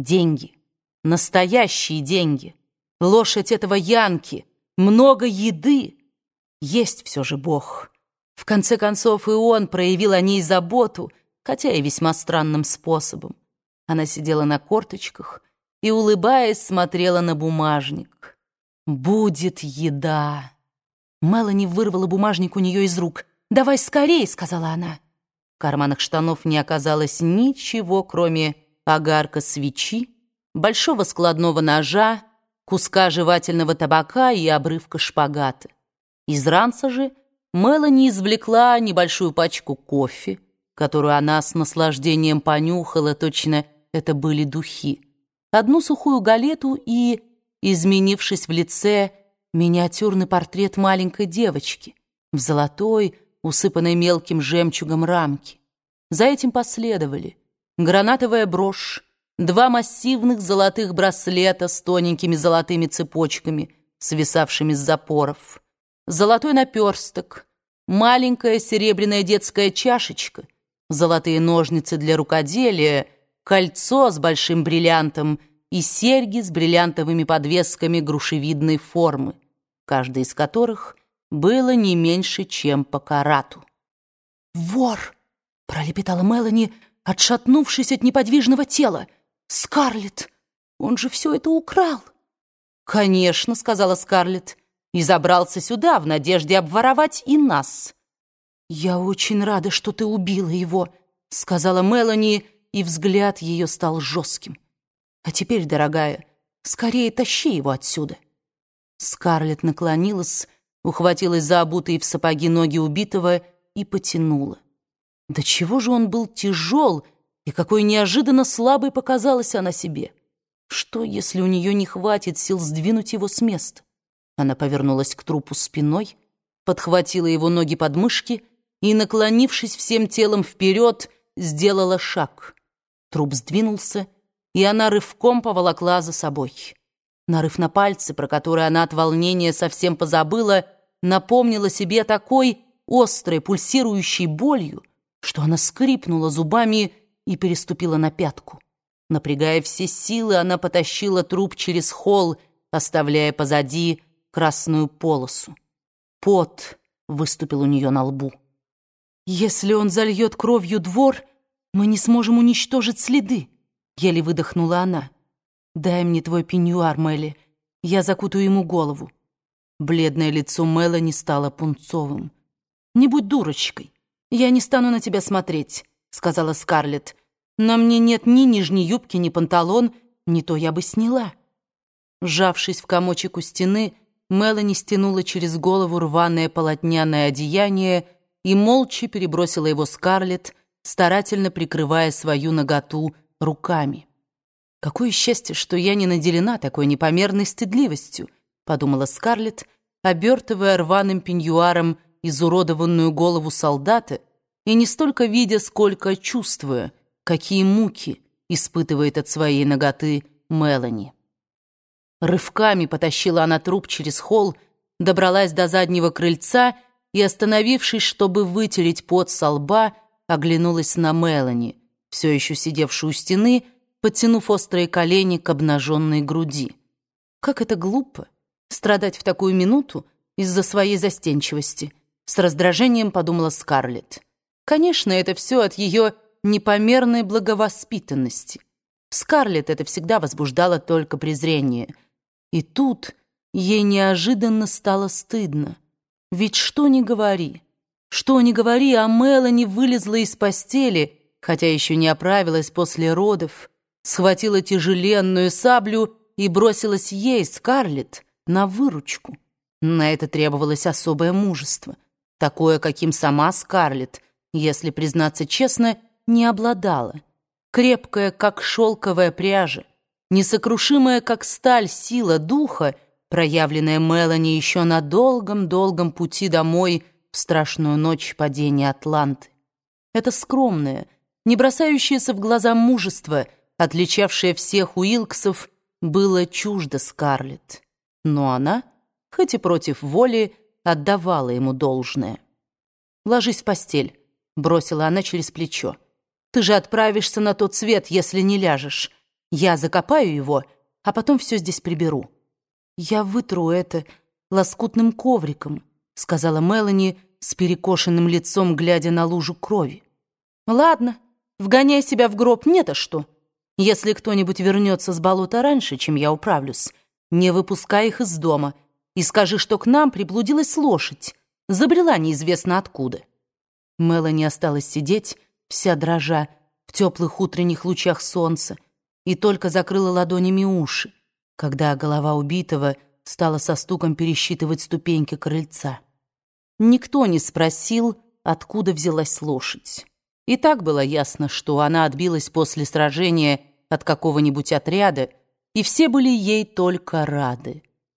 Деньги. Настоящие деньги. Лошадь этого Янки. Много еды. Есть все же Бог. В конце концов, и он проявил о ней заботу, хотя и весьма странным способом. Она сидела на корточках и, улыбаясь, смотрела на бумажник. «Будет еда!» Мелани вырвала бумажник у нее из рук. «Давай скорей!» — сказала она. В карманах штанов не оказалось ничего, кроме огарка свечи, большого складного ножа, куска жевательного табака и обрывка шпагата. Из ранца же Мелани извлекла небольшую пачку кофе, которую она с наслаждением понюхала, точно это были духи, одну сухую галету и, изменившись в лице, миниатюрный портрет маленькой девочки в золотой, усыпанной мелким жемчугом рамке. За этим последовали гранатовая брошь, два массивных золотых браслета с тоненькими золотыми цепочками, свисавшими с запоров, золотой наперсток, маленькая серебряная детская чашечка, золотые ножницы для рукоделия, кольцо с большим бриллиантом и серьги с бриллиантовыми подвесками грушевидной формы, каждый из которых было не меньше, чем по карату. «Вор!» — пролепетала Мелани, отшатнувшись от неподвижного тела. «Скарлетт! Он же все это украл!» «Конечно», — сказала Скарлетт, «и забрался сюда в надежде обворовать и нас». «Я очень рада, что ты убила его», — сказала Мелани, и взгляд ее стал жестким. «А теперь, дорогая, скорее тащи его отсюда». Скарлетт наклонилась, ухватилась за обутые в сапоги ноги убитого и потянула. Да чего же он был тяжел, и какой неожиданно слабой показалась она себе. Что, если у нее не хватит сил сдвинуть его с места? Она повернулась к трупу спиной, подхватила его ноги под мышки и, наклонившись всем телом вперед, сделала шаг. Труп сдвинулся, и она рывком поволокла за собой. Нарыв на пальцы, про которые она от волнения совсем позабыла, напомнила себе такой острой, пульсирующей болью, что она скрипнула зубами и переступила на пятку. Напрягая все силы, она потащила труп через холл, оставляя позади красную полосу. Пот выступил у нее на лбу. «Если он зальет кровью двор, мы не сможем уничтожить следы», — еле выдохнула она. «Дай мне твой пеньюар, Мелли, я закутаю ему голову». Бледное лицо Мелани стало пунцовым. «Не будь дурочкой. «Я не стану на тебя смотреть», — сказала Скарлетт. «Но мне нет ни нижней юбки, ни панталон, не то я бы сняла». Сжавшись в комочек у стены, Мелани стянула через голову рваное полотняное одеяние и молча перебросила его Скарлетт, старательно прикрывая свою наготу руками. «Какое счастье, что я не наделена такой непомерной стыдливостью», — подумала Скарлетт, обертывая рваным пеньюаром изуродованную голову солдата и не столько видя, сколько чувствуя, какие муки испытывает от своей ноготы Мелани. Рывками потащила она труп через холл, добралась до заднего крыльца и, остановившись, чтобы вытереть пот со лба, оглянулась на Мелани, все еще сидевшую у стены, подтянув острые колени к обнаженной груди. Как это глупо страдать в такую минуту из-за своей застенчивости — с раздражением подумала Скарлетт. Конечно, это все от ее непомерной благовоспитанности. Скарлетт это всегда возбуждало только презрение. И тут ей неожиданно стало стыдно. Ведь что ни говори, что ни говори, а Мелани вылезла из постели, хотя еще не оправилась после родов, схватила тяжеленную саблю и бросилась ей, Скарлетт, на выручку. На это требовалось особое мужество — такое, каким сама Скарлетт, если признаться честно, не обладала. Крепкая, как шелковая пряжа, несокрушимая, как сталь, сила духа, проявленная Мелани еще на долгом-долгом пути домой в страшную ночь падения Атланты. Это скромное, не бросающееся в глаза мужество, отличавшее всех Уилксов, было чуждо Скарлетт. Но она, хоть и против воли, отдавала ему должное. «Ложись в постель», — бросила она через плечо. «Ты же отправишься на тот свет, если не ляжешь. Я закопаю его, а потом все здесь приберу. Я вытру это лоскутным ковриком, сказала Мелани с перекошенным лицом, глядя на лужу крови. Ладно, вгоняй себя в гроб, нет а что. Если кто-нибудь вернется с болота раньше, чем я управлюсь, не выпускай их из дома и скажи, что к нам приблудилась лошадь, забрела неизвестно откуда. Мелани осталась сидеть, вся дрожа, в теплых утренних лучах солнца, и только закрыла ладонями уши, когда голова убитого стала со стуком пересчитывать ступеньки крыльца. Никто не спросил, откуда взялась лошадь. И так было ясно, что она отбилась после сражения от какого-нибудь отряда, и все были ей только рады.